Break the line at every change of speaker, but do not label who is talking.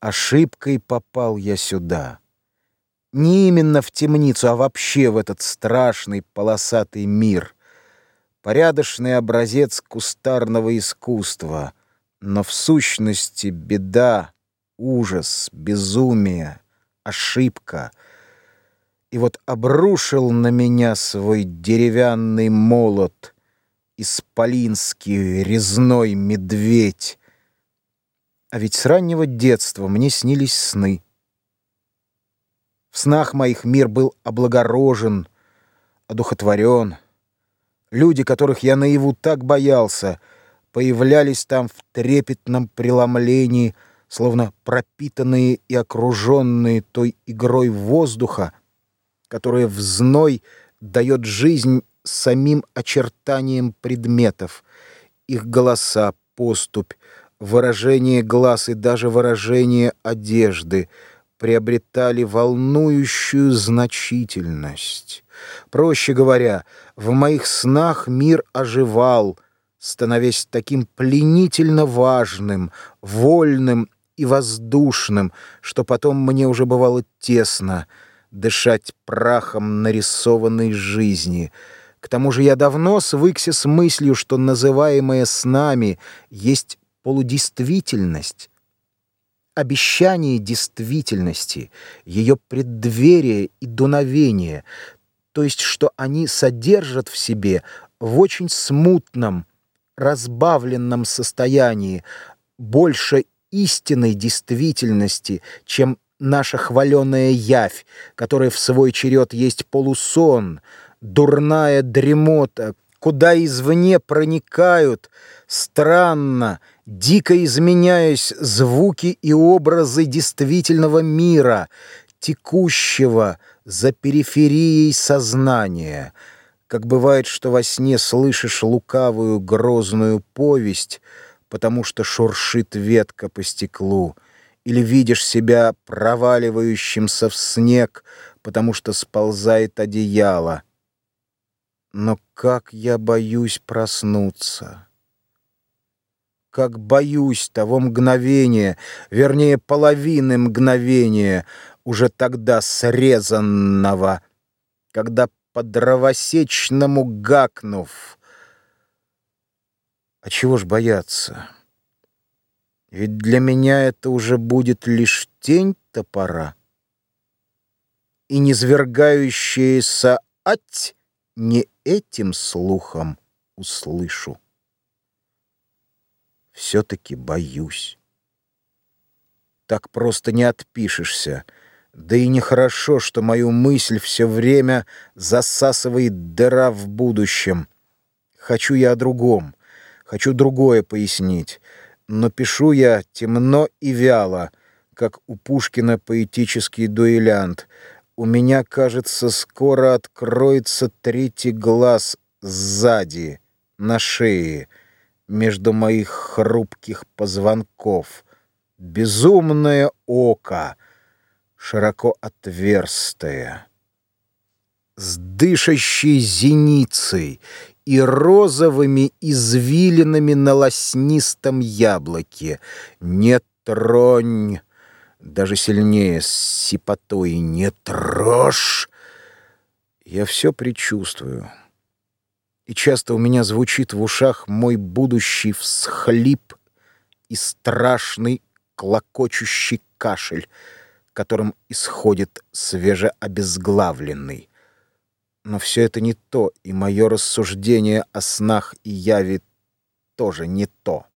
Ошибкой попал я сюда. Не именно в темницу, а вообще в этот страшный полосатый мир. Порядочный образец кустарного искусства, но в сущности беда, ужас, безумие, ошибка. И вот обрушил на меня свой деревянный молот, исполинский резной медведь, а ведь с раннего детства мне снились сны. В снах моих мир был облагорожен, одухотворен. Люди, которых я наяву так боялся, появлялись там в трепетном преломлении, словно пропитанные и окруженные той игрой воздуха, которая в зной дает жизнь самим очертаниям предметов, их голоса, поступь, выражение глаз и даже выражение одежды приобретали волнующую значительность. Проще говоря, в моих снах мир оживал, становясь таким пленительно важным, вольным и воздушным, что потом мне уже бывало тесно дышать прахом нарисованной жизни — к тому же я давно свыкся с мыслью, что называемое снами есть полудействительность, обещание действительности, ее преддверие и дуновение, то есть что они содержат в себе в очень смутном, разбавленном состоянии больше истинной действительности, чем наша хваленая явь, которая в свой черед есть полусон, дурная дремота, куда извне проникают странно, дико изменяясь звуки и образы действительного мира, текущего за периферией сознания. Как бывает, что во сне слышишь лукавую грозную повесть, потому что шуршит ветка по стеклу, или видишь себя проваливающимся в снег, потому что сползает одеяло. Но как я боюсь проснуться! Как боюсь того мгновения, вернее, половины мгновения, уже тогда срезанного, когда по дровосечному гакнув. А чего ж бояться? Ведь для меня это уже будет лишь тень топора и низвергающаяся ать не этим слухом услышу все-таки боюсь. Так просто не отпишешься. Да и нехорошо, что мою мысль все время засасывает дыра в будущем. Хочу я о другом, хочу другое пояснить. Но пишу я темно и вяло, как у Пушкина поэтический дуэлянт. У меня, кажется, скоро откроется третий глаз сзади, на шее — между моих хрупких позвонков. Безумное око, широко отверстое, с дышащей зеницей и розовыми извилинами на лоснистом яблоке. Не тронь, даже сильнее, с сипотой, не трожь. Я все предчувствую и часто у меня звучит в ушах мой будущий всхлип и страшный клокочущий кашель, которым исходит свежеобезглавленный. Но все это не то, и мое рассуждение о снах и яви тоже не то.